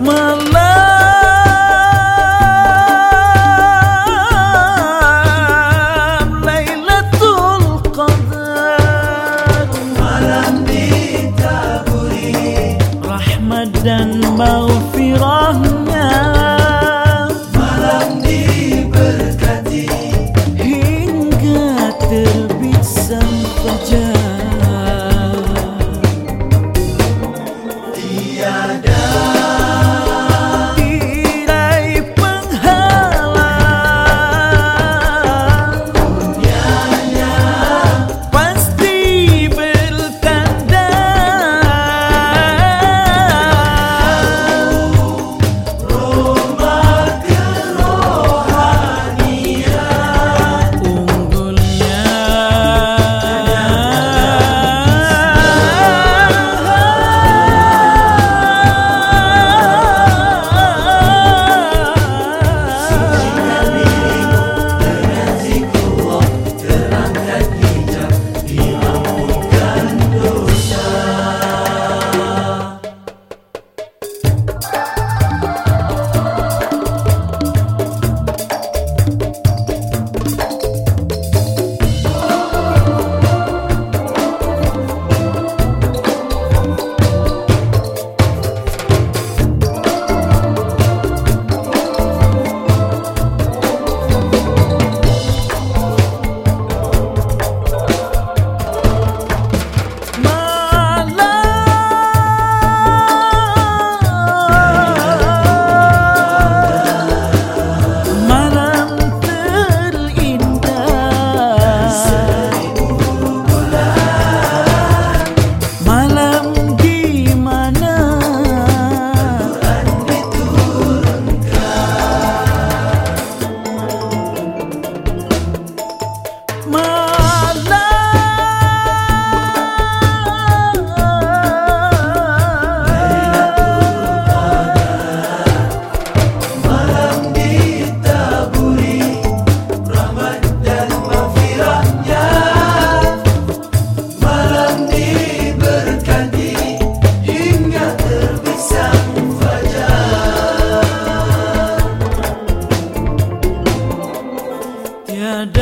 malam terbit sang fajar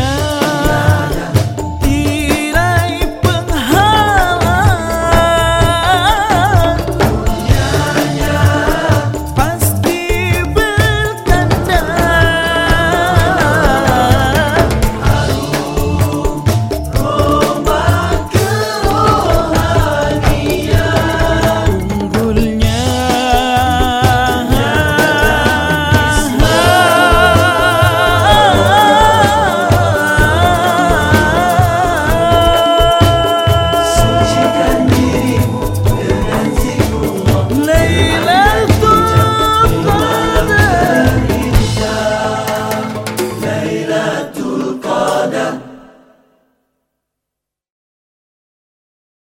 love.